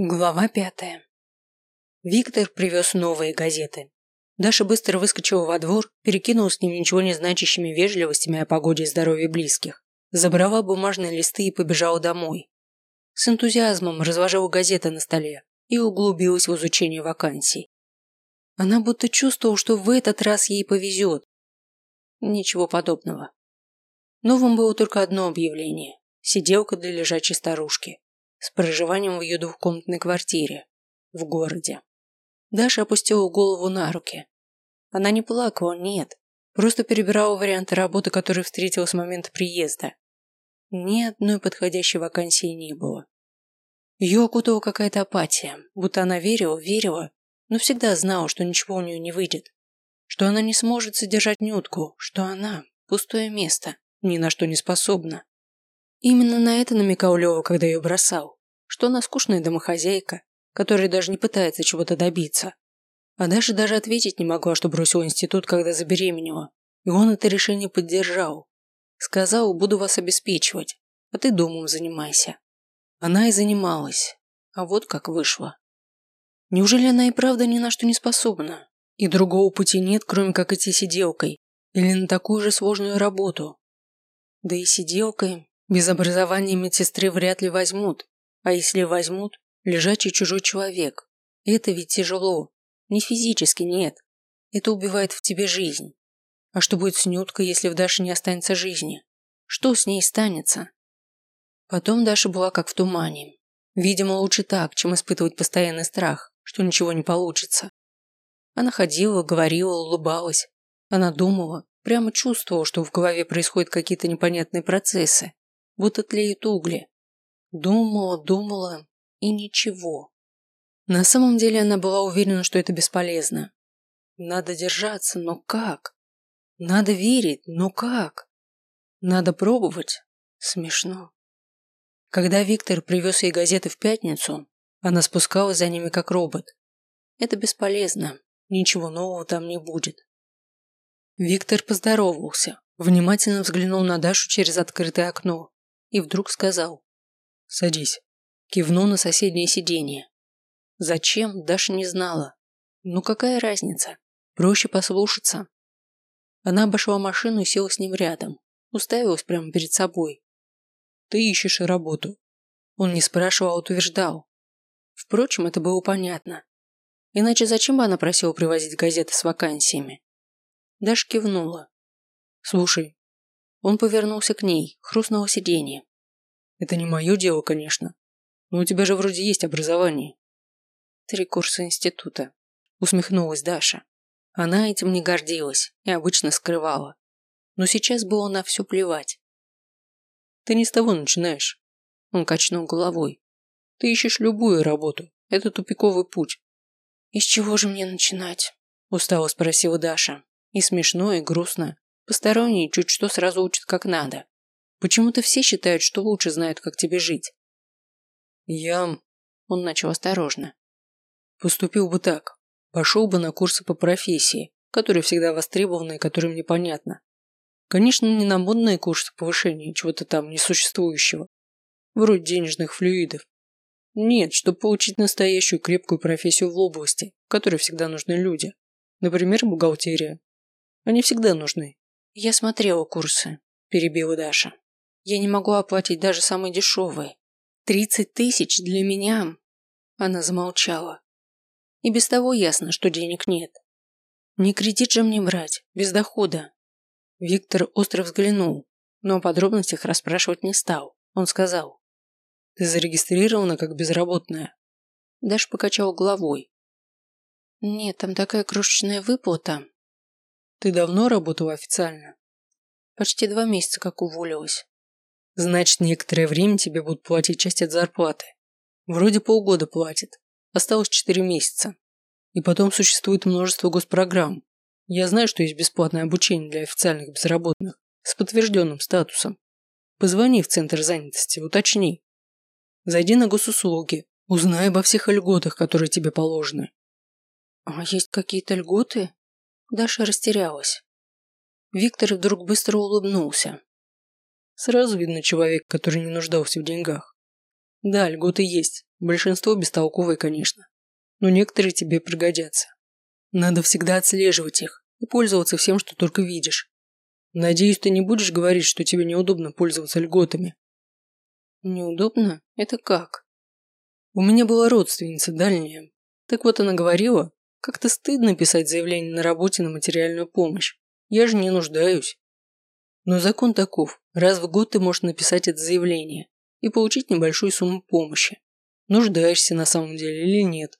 Глава пятая. Виктор привез новые газеты. Даша быстро выскочила во двор, перекинула с ним ничего не значащими вежливостями о погоде и здоровье близких, забрала бумажные листы и побежала домой. С энтузиазмом разложила газеты на столе и углубилась в изучение вакансий. Она будто чувствовала, что в этот раз ей повезет. Ничего подобного. Новым было только одно объявление – сиделка для лежачей старушки с проживанием в ее двухкомнатной квартире в городе. Даша опустила голову на руки. Она не плакала, нет, просто перебирала варианты работы, которые встретила с момента приезда. Ни одной подходящей вакансии не было. Ее окутала какая-то апатия, будто она верила, верила, но всегда знала, что ничего у нее не выйдет, что она не сможет содержать нютку, что она – пустое место, ни на что не способна. Именно на это намекал Лева, когда ее бросал, что она скучная домохозяйка, которая даже не пытается чего-то добиться. А Даша даже ответить не могла, что бросила институт, когда забеременела, и он это решение поддержал. Сказал, буду вас обеспечивать, а ты домом занимайся. Она и занималась, а вот как вышло. Неужели она и правда ни на что не способна? И другого пути нет, кроме как идти сиделкой, или на такую же сложную работу. Да и сиделкой без образования медсестры вряд ли возьмут, а если возьмут, лежачий чужой человек. Это ведь тяжело. Не физически, нет. Это убивает в тебе жизнь. А что будет с Нюткой, если в Даше не останется жизни? Что с ней станется? Потом Даша была как в тумане. Видимо, лучше так, чем испытывать постоянный страх, что ничего не получится. Она ходила, говорила, улыбалась. Она думала, прямо чувствовала, что в голове происходят какие-то непонятные процессы будто тлеют угли. Думала, думала и ничего. На самом деле она была уверена, что это бесполезно. Надо держаться, но как? Надо верить, но как? Надо пробовать. Смешно. Когда Виктор привез ей газеты в пятницу, она спускалась за ними как робот. Это бесполезно, ничего нового там не будет. Виктор поздоровался, внимательно взглянул на Дашу через открытое окно и вдруг сказал «Садись». Кивнул на соседнее сиденье. Зачем, Даша не знала. Ну какая разница? Проще послушаться. Она обошла машину и села с ним рядом. Уставилась прямо перед собой. Ты ищешь работу. Он не спрашивал, а утверждал. Впрочем, это было понятно. Иначе зачем бы она просила привозить газеты с вакансиями? Даша кивнула. Слушай, он повернулся к ней, хрустнуло сиденье. «Это не мое дело, конечно. Но у тебя же вроде есть образование». «Три курса института», – усмехнулась Даша. Она этим не гордилась и обычно скрывала. Но сейчас было на все плевать. «Ты не с того начинаешь», – он качнул головой. «Ты ищешь любую работу. Это тупиковый путь». «И с чего же мне начинать?» – устало спросила Даша. И смешно, и грустно. Посторонние чуть что сразу учат как надо. Почему-то все считают, что лучше знают, как тебе жить. Я... Он начал осторожно. Поступил бы так. Пошел бы на курсы по профессии, которые всегда востребованы и которым непонятно. Конечно, не на модные курсы повышения чего-то там несуществующего. Вроде денежных флюидов. Нет, чтобы получить настоящую крепкую профессию в области, в которой всегда нужны люди. Например, бухгалтерия. Они всегда нужны. «Я смотрела курсы», – перебила Даша. «Я не могу оплатить даже самые дешевые. Тридцать тысяч для меня...» Она замолчала. И без того ясно, что денег нет. Не кредит же мне брать, без дохода. Виктор остро взглянул, но о подробностях расспрашивать не стал. Он сказал. Ты зарегистрирована как безработная. Даша покачал головой. Нет, там такая крошечная выплата. Ты давно работала официально? Почти два месяца как уволилась. Значит, некоторое время тебе будут платить часть от зарплаты. Вроде полгода платит. Осталось четыре месяца. И потом существует множество госпрограмм. Я знаю, что есть бесплатное обучение для официальных безработных с подтвержденным статусом. Позвони в центр занятости, уточни. Зайди на госуслуги, узнай обо всех льготах, которые тебе положены. А есть какие-то льготы? Даша растерялась. Виктор вдруг быстро улыбнулся. Сразу видно человек, который не нуждался в деньгах. Да, льготы есть, Большинство бестолковые, конечно. Но некоторые тебе пригодятся. Надо всегда отслеживать их и пользоваться всем, что только видишь. Надеюсь, ты не будешь говорить, что тебе неудобно пользоваться льготами. Неудобно? Это как? У меня была родственница дальняя. Так вот она говорила, как-то стыдно писать заявление на работе на материальную помощь. Я же не нуждаюсь. Но закон таков. Раз в год ты можешь написать это заявление и получить небольшую сумму помощи. Нуждаешься на самом деле или нет?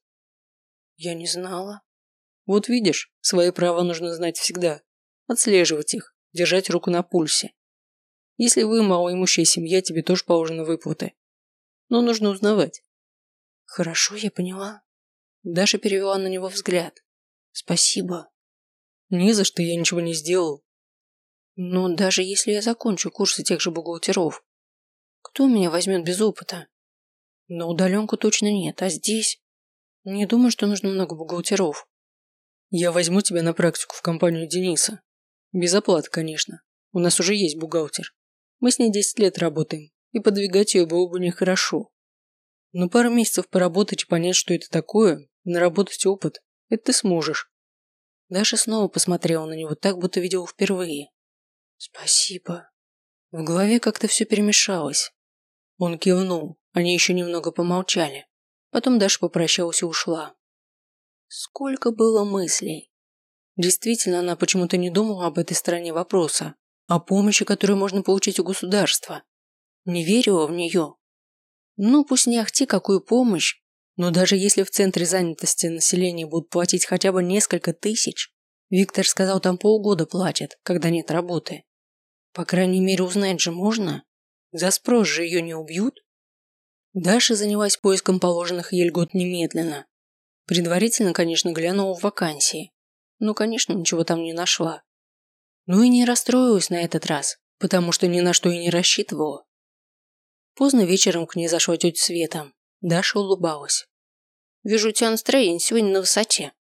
Я не знала. Вот видишь, свои права нужно знать всегда. Отслеживать их, держать руку на пульсе. Если вы малоимущая семья, тебе тоже положены выплаты. Но нужно узнавать. Хорошо, я поняла. Даша перевела на него взгляд. Спасибо. Не за что, я ничего не сделал. Но даже если я закончу курсы тех же бухгалтеров, кто меня возьмет без опыта? На удаленку точно нет, а здесь... Не думаю, что нужно много бухгалтеров. Я возьму тебя на практику в компанию Дениса. Без оплаты, конечно. У нас уже есть бухгалтер. Мы с ней 10 лет работаем, и подвигать ее было бы нехорошо. Но пару месяцев поработать и понять, что это такое, наработать опыт, это ты сможешь. Даша снова посмотрела на него так, будто видела впервые. Спасибо. В голове как-то все перемешалось. Он кивнул, они еще немного помолчали. Потом Даша попрощалась и ушла. Сколько было мыслей. Действительно, она почему-то не думала об этой стороне вопроса, о помощи, которую можно получить у государства. Не верила в нее. Ну, пусть не ахти какую помощь, но даже если в центре занятости населения будут платить хотя бы несколько тысяч, Виктор сказал, там полгода платят, когда нет работы. По крайней мере, узнать же можно. За спрос же ее не убьют. Даша занялась поиском положенных ей льгот немедленно. Предварительно, конечно, глянула в вакансии. Но, конечно, ничего там не нашла. Ну и не расстроилась на этот раз, потому что ни на что и не рассчитывала. Поздно вечером к ней зашла тетя Света. Даша улыбалась. «Вижу, у тебя настроение сегодня на высоте».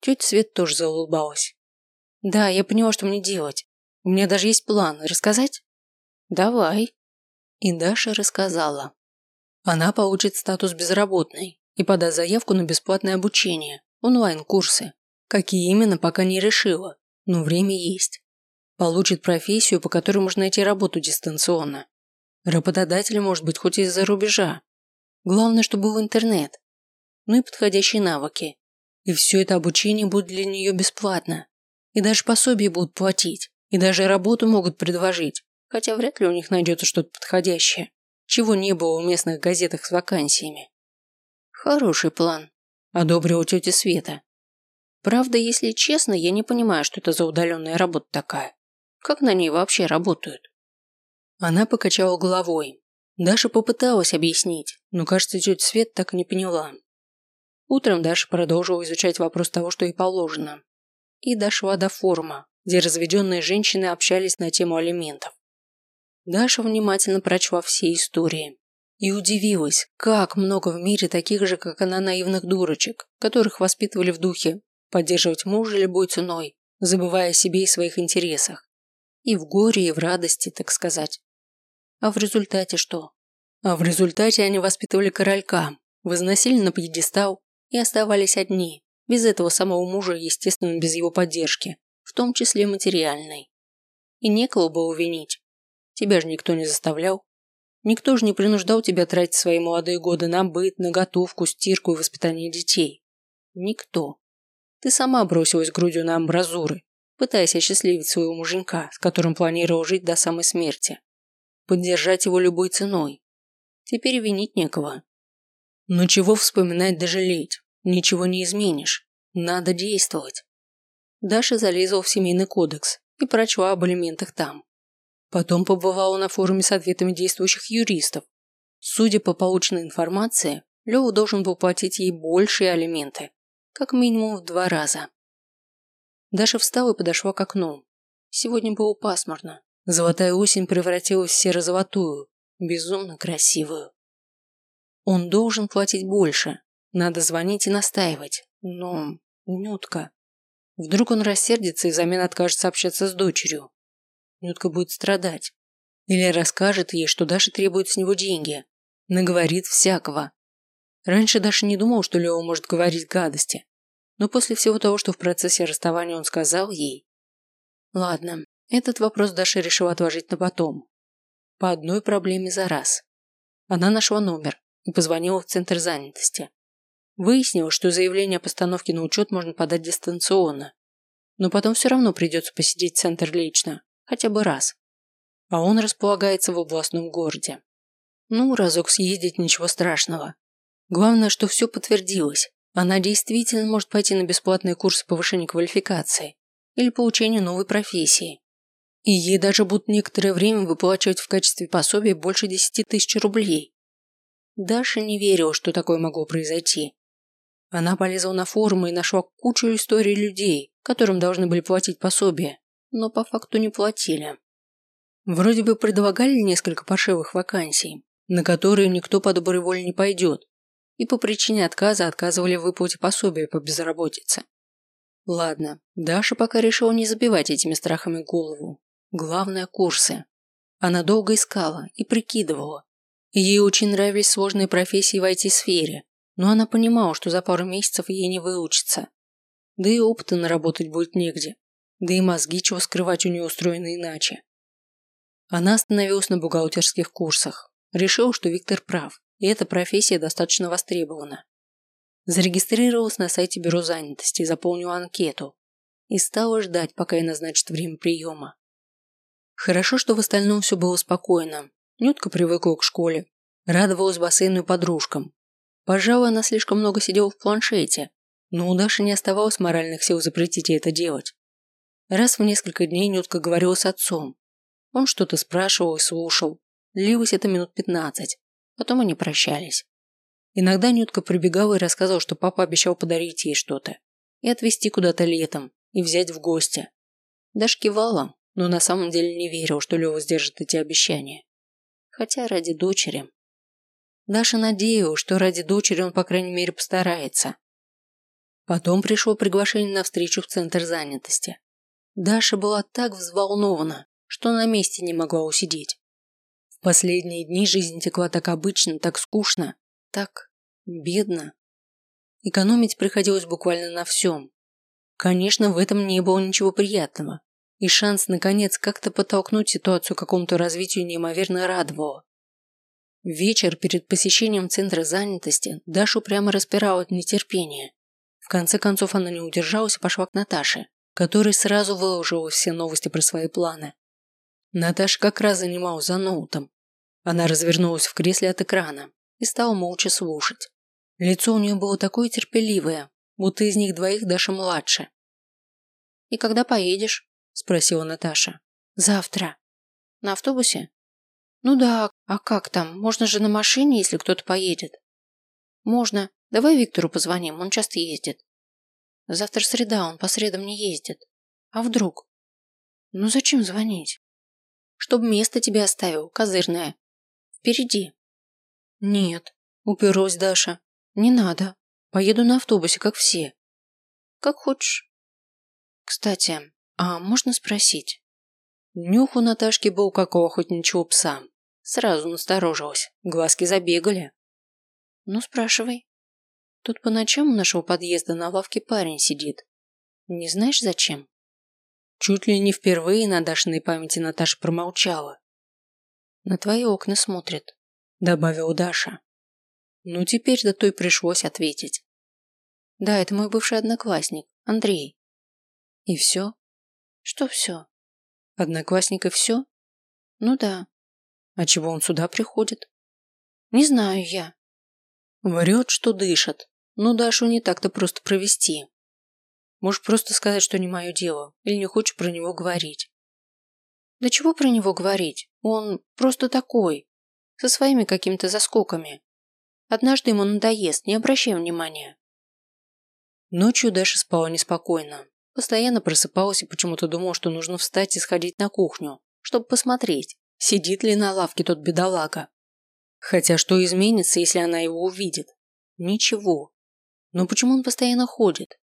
Тетя Света тоже заулыбалась. «Да, я поняла, что мне делать. У меня даже есть план. Рассказать?» «Давай». И Даша рассказала. Она получит статус безработной и подаст заявку на бесплатное обучение, онлайн-курсы. Какие именно, пока не решила, но время есть. Получит профессию, по которой можно найти работу дистанционно. Работодатель может быть хоть из-за рубежа. Главное, чтобы был интернет. Ну и подходящие навыки. И все это обучение будет для нее бесплатно. И даже пособие будут платить. И даже работу могут предложить. Хотя вряд ли у них найдется что-то подходящее. Чего не было в местных газетах с вакансиями. Хороший план. Одобрила тетя Света. Правда, если честно, я не понимаю, что это за удаленная работа такая. Как на ней вообще работают? Она покачала головой. Даша попыталась объяснить, но, кажется, тетя Свет так и не поняла. Утром Даша продолжила изучать вопрос того, что ей положено. И дошла до форума, где разведенные женщины общались на тему алиментов. Даша внимательно прочла все истории. И удивилась, как много в мире таких же, как она, наивных дурочек, которых воспитывали в духе поддерживать мужа любой ценой, забывая о себе и своих интересах. И в горе, и в радости, так сказать. А в результате что? А в результате они воспитывали королька, возносили на пьедестал и оставались одни, без этого самого мужа, естественно, без его поддержки, в том числе материальной. И некого было винить. Тебя же никто не заставлял. Никто же не принуждал тебя тратить свои молодые годы на быт, на готовку, стирку и воспитание детей. Никто. Ты сама бросилась грудью на амбразуры, пытаясь осчастливить своего муженька, с которым планировал жить до самой смерти поддержать его любой ценой. Теперь винить некого. Но чего вспоминать да жалеть? Ничего не изменишь. Надо действовать. Даша залезла в семейный кодекс и прочла об алиментах там. Потом побывала на форуме с ответами действующих юристов. Судя по полученной информации, Лёва должен был платить ей большие алименты, как минимум в два раза. Даша встала и подошла к окну. Сегодня было пасмурно. Золотая осень превратилась в серо-золотую, безумно красивую. Он должен платить больше. Надо звонить и настаивать. Но... Нютка... Вдруг он рассердится и взамен откажется общаться с дочерью. Нютка будет страдать. Или расскажет ей, что Даша требует с него деньги. Наговорит всякого. Раньше Даша не думал, что Лева может говорить гадости. Но после всего того, что в процессе расставания он сказал ей... Ладно, этот вопрос Даша решила отложить на потом. По одной проблеме за раз. Она нашла номер и позвонила в центр занятости. Выяснилось, что заявление о постановке на учет можно подать дистанционно. Но потом все равно придется посетить центр лично, хотя бы раз. А он располагается в областном городе. Ну, разок съездить ничего страшного. Главное, что все подтвердилось. Она действительно может пойти на бесплатные курсы повышения квалификации или получения новой профессии. И ей даже будут некоторое время выплачивать в качестве пособия больше 10 тысяч рублей. Даша не верила, что такое могло произойти. Она полезла на форумы и нашла кучу историй людей, которым должны были платить пособие, но по факту не платили. Вроде бы предлагали несколько паршивых вакансий, на которые никто по доброй воле не пойдет, и по причине отказа отказывали в выплате пособия по безработице. Ладно, Даша пока решила не забивать этими страхами голову. Главное – курсы. Она долго искала и прикидывала. Ей очень нравились сложные профессии в IT-сфере, но она понимала, что за пару месяцев ей не выучится. Да и опыта наработать будет негде. Да и мозги, чего скрывать, у нее устроены иначе. Она остановилась на бухгалтерских курсах. Решила, что Виктор прав, и эта профессия достаточно востребована. Зарегистрировалась на сайте бюро занятости, заполнила анкету и стала ждать, пока ей назначат время приема. Хорошо, что в остальном все было спокойно. Нютка привыкла к школе, радовалась бассейну и подружкам, Пожалуй, она слишком много сидела в планшете, но у Даши не оставалось моральных сил запретить ей это делать. Раз в несколько дней Нютка говорила с отцом. Он что-то спрашивал и слушал. Длилось это минут пятнадцать. Потом они прощались. Иногда Нютка прибегала и рассказывала, что папа обещал подарить ей что-то. И отвезти куда-то летом, и взять в гости. Даша кивала, но на самом деле не верила, что Лева сдержит эти обещания. Хотя ради дочери. Даша надеялась, что ради дочери он, по крайней мере, постарается. Потом пришло приглашение на встречу в центр занятости. Даша была так взволнована, что на месте не могла усидеть. В последние дни жизнь текла так обычно, так скучно, так бедно. Экономить приходилось буквально на всем. Конечно, в этом не было ничего приятного, и шанс, наконец, как-то подтолкнуть ситуацию к какому-то развитию неимоверно радовал. Вечер перед посещением центра занятости Дашу прямо распирал от нетерпения. В конце концов она не удержалась и пошла к Наташе, которая сразу выложила все новости про свои планы. Наташа как раз занималась за ноутом. Она развернулась в кресле от экрана и стала молча слушать. Лицо у нее было такое терпеливое, будто из них двоих Даша младше. «И когда поедешь?» – спросила Наташа. «Завтра». «На автобусе?» Ну да, а как там? Можно же на машине, если кто-то поедет. Можно. Давай Виктору позвоним, он часто ездит. Завтра среда, он по средам не ездит. А вдруг? Ну зачем звонить? Чтоб место тебе оставил, козырное. Впереди. Нет, уперлась Даша. Не надо. Поеду на автобусе, как все. Как хочешь. Кстати, а можно спросить? Нюх у Наташки был как у охотничьего пса. Сразу насторожилась. Глазки забегали. Ну, спрашивай. Тут по ночам у нашего подъезда на лавке парень сидит. Не знаешь, зачем? Чуть ли не впервые на Дашиной памяти Наташа промолчала. На твои окна смотрит, добавила Даша. Ну, теперь-то той пришлось ответить. Да, это мой бывший одноклассник, Андрей. И все? Что все? Одноклассник и все? Ну да. А чего он сюда приходит? Не знаю я. Врет, что дышит. Но Дашу не так-то просто провести. Можешь просто сказать, что не мое дело, или не хочешь про него говорить. Да чего про него говорить? Он просто такой, со своими какими-то заскоками. Однажды ему надоест, не обращай внимания. Ночью Даша спала неспокойно. Постоянно просыпалась и почему-то думала, что нужно встать и сходить на кухню, чтобы посмотреть, Сидит ли на лавке тот бедолага? Хотя что изменится, если она его увидит? Ничего. Но почему он постоянно ходит?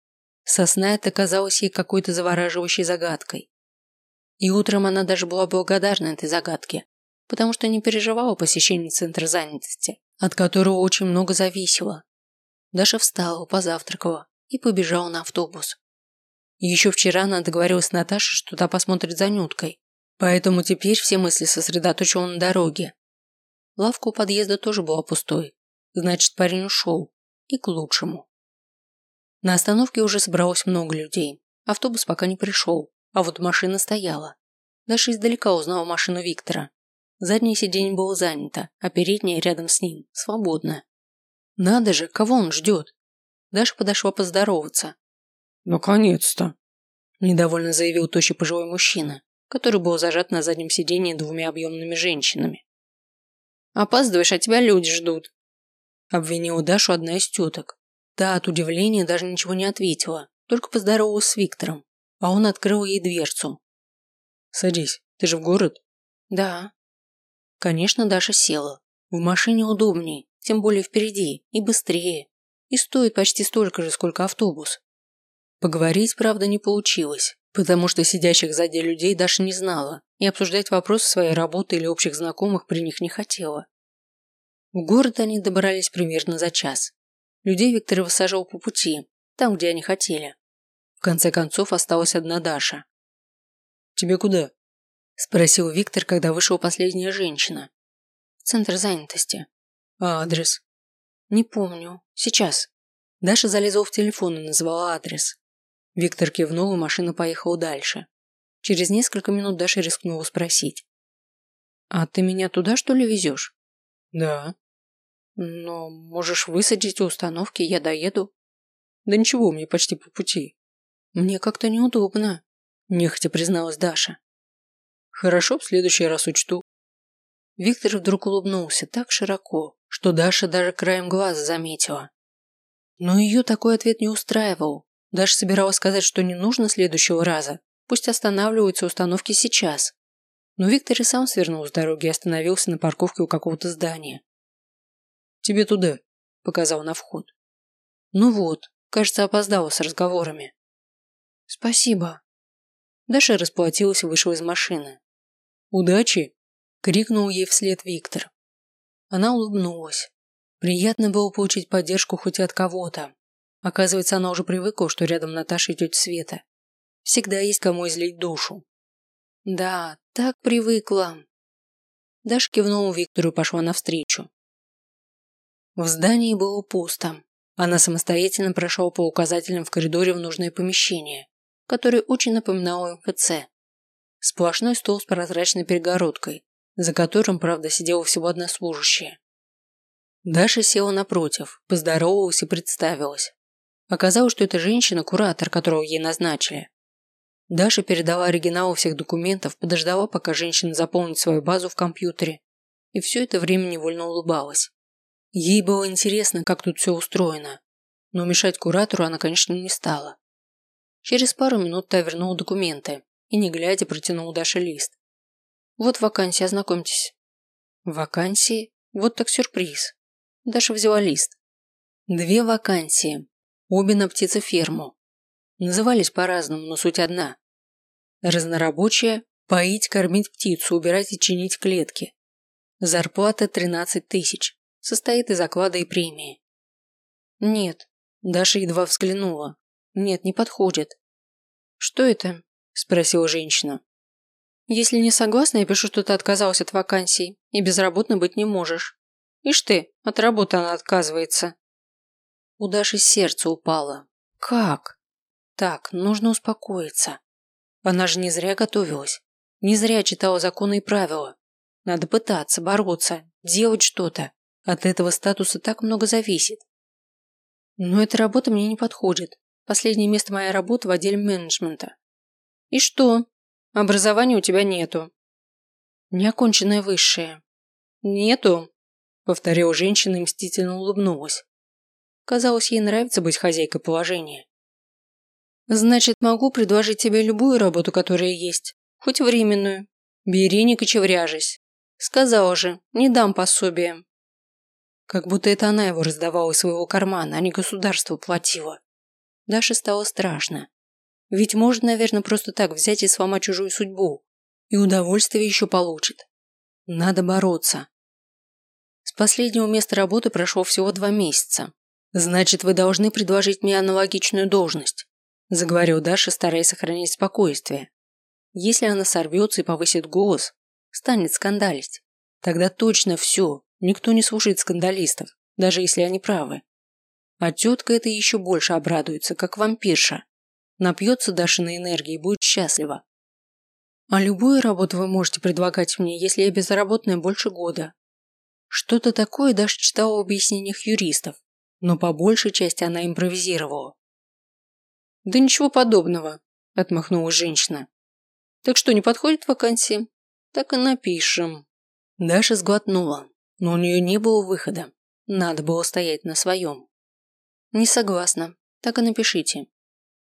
Сосна это казалось ей какой-то завораживающей загадкой. И утром она даже была благодарна этой загадке, потому что не переживала посещение центра занятости, от которого очень много зависело. Даша встала, позавтракала и побежала на автобус. Еще вчера она договорилась с Наташей, что та посмотрит за Нюткой, поэтому теперь все мысли сосредоточила на дороге. Лавка у подъезда тоже была пустой, значит парень ушел, и к лучшему. На остановке уже собралось много людей, автобус пока не пришел, а вот машина стояла. Даша издалека узнала машину Виктора. Заднее сиденье было занято, а переднее рядом с ним свободно. Надо же, кого он ждет? Даша подошла поздороваться. Наконец-то! Недовольно заявил тощий пожилой мужчина, который был зажат на заднем сиденье двумя объемными женщинами. «Опаздываешь, а тебя люди ждут», обвинила Дашу одна из теток. Та от удивления даже ничего не ответила, только поздоровалась с Виктором, а он открыл ей дверцу. «Садись, ты же в город?» «Да». Конечно, Даша села. В машине удобнее, тем более впереди, и быстрее. И стоит почти столько же, сколько автобус. Поговорить, правда, не получилось, потому что сидящих сзади людей Даша не знала и обсуждать вопросы своей работы или общих знакомых при них не хотела. В город они добрались примерно за час. Людей Виктор высаживал по пути, там, где они хотели. В конце концов осталась одна Даша. «Тебе куда?» – спросил Виктор, когда вышла последняя женщина. «В центр занятости». «А адрес?» «Не помню. Сейчас». Даша залезла в телефон и назвала адрес. Виктор кивнул, и машина поехала дальше. Через несколько минут Даша рискнула спросить. «А ты меня туда, что ли, везешь?» «Да». «Но можешь высадить у установки, я доеду». «Да ничего, мне почти по пути». «Мне как-то неудобно», – нехотя призналась Даша. «Хорошо, в следующий раз учту». Виктор вдруг улыбнулся так широко, что Даша даже краем глаза заметила. Но ее такой ответ не устраивал. Даша собиралась сказать, что не нужно следующего раза. Пусть останавливаются установки сейчас. Но Виктор и сам свернул с дороги и остановился на парковке у какого-то здания. «Тебе туда», – показал на вход. Ну вот, кажется, опоздала с разговорами. Спасибо. Даша расплатилась и вышла из машины. «Удачи!» – крикнул ей вслед Виктор. Она улыбнулась. Приятно было получить поддержку хоть от кого-то. Оказывается, она уже привыкла, что рядом Наташа и тетя Света. Всегда есть кому излить душу. Да, так привыкла. Даша кивнула Виктору и пошла навстречу. В здании было пусто. Она самостоятельно прошла по указателям в коридоре в нужное помещение, которое очень напоминало МФЦ. Сплошной стол с прозрачной перегородкой, за которым, правда, сидела всего одна служащая. Даша села напротив, поздоровалась и представилась. Оказалось, что это женщина-куратор, которого ей назначили. Даша передала оригиналы всех документов, подождала, пока женщина заполнит свою базу в компьютере, и все это время невольно улыбалась. Ей было интересно, как тут все устроено, но мешать куратору она, конечно, не стала. Через пару минут та вернула документы и, не глядя, протянула Даше лист. «Вот вакансия, ознакомьтесь». «Вакансии? Вот так сюрприз». Даша взяла лист. Две вакансии, обе на птицеферму. Назывались по-разному, но суть одна. Разнорабочая – поить, кормить птицу, убирать и чинить клетки. Зарплата 13 тысяч. Состоит из оклада и премии. Нет. Даша едва взглянула. Нет, не подходит. Что это? Спросила женщина. Если не согласна, я пишу, что ты отказался от вакансий и безработно быть не можешь. Ишь ты, от работы она отказывается. У Даши сердце упало. Как? Так, нужно успокоиться. Она же не зря готовилась. Не зря читала законы и правила. Надо пытаться, бороться, делать что-то. От этого статуса так много зависит. Но эта работа мне не подходит. Последнее место моей работы в отделе менеджмента. И что? Образования у тебя нету. Неоконченное высшее. Нету? Повторила женщина и мстительно улыбнулась. Казалось, ей нравится быть хозяйкой положения. Значит, могу предложить тебе любую работу, которая есть, хоть временную. Бери, не кочевряжись. Сказала же, не дам пособия. Как будто это она его раздавала из своего кармана, а не государство платило. Даше стало страшно. Ведь можно, наверное, просто так взять и сломать чужую судьбу. И удовольствие еще получит. Надо бороться. С последнего места работы прошло всего два месяца. Значит, вы должны предложить мне аналогичную должность, заговорил Даша, стараясь сохранить спокойствие. Если она сорвется и повысит голос, станет скандалить. Тогда точно все, никто не слушает скандалистов, даже если они правы. А тетка это еще больше обрадуется, как вампирша. Напьется Дашиной энергии и будет счастлива. А любую работу вы можете предлагать мне, если я безработная больше года. Что-то такое Даша читала в объяснениях юристов, но по большей части она импровизировала. «Да ничего подобного», – отмахнулась женщина. «Так что, не подходит вакансия? Так и напишем». Даша сглотнула, но у нее не было выхода. Надо было стоять на своем. «Не согласна. Так и напишите.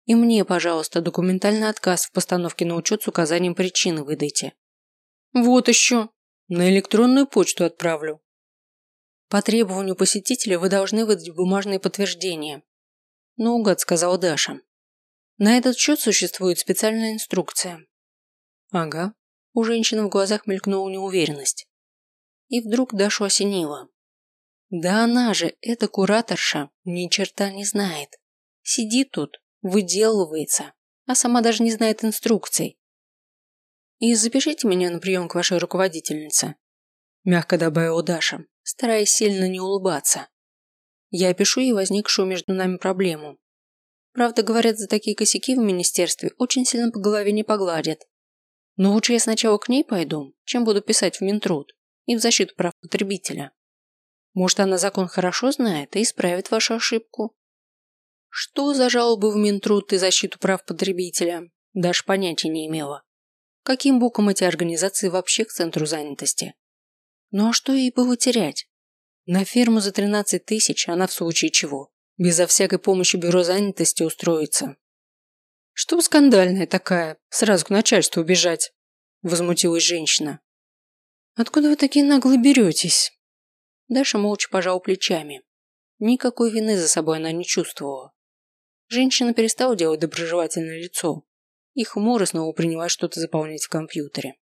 И мне, пожалуйста, документальный отказ в постановке на учет с указанием причины выдайте». «Вот еще. На электронную почту отправлю». «По требованию посетителя вы должны выдать бумажные подтверждения». «Наугад», – сказала Даша. На этот счет существует специальная инструкция. Ага. У женщины в глазах мелькнула неуверенность. И вдруг Дашу осенило. Да она же, эта кураторша, ни черта не знает. Сидит тут, выделывается, а сама даже не знает инструкций. И запишите меня на прием к вашей руководительнице. Мягко добавила Даша, стараясь сильно не улыбаться. Я опишу ей возникшую между нами проблему, Правда, говорят, за такие косяки в министерстве очень сильно по голове не погладят. Но лучше я сначала к ней пойду, чем буду писать в Минтруд и в защиту прав потребителя. Может, она закон хорошо знает и исправит вашу ошибку. Что за жалобы в Минтруд и защиту прав потребителя? Даже понятия не имела. Каким боком эти организации вообще к центру занятости? Ну а что ей было терять? На ферму за 13 тысяч она в случае чего Безо всякой помощи бюро занятости устроиться. Что скандальная такая, сразу к начальству убежать? Возмутилась женщина. Откуда вы такие наглые беретесь? Даша молча пожала плечами. Никакой вины за собой она не чувствовала. Женщина перестала делать доброжелательное лицо и хмуро снова принялась что-то заполнять в компьютере.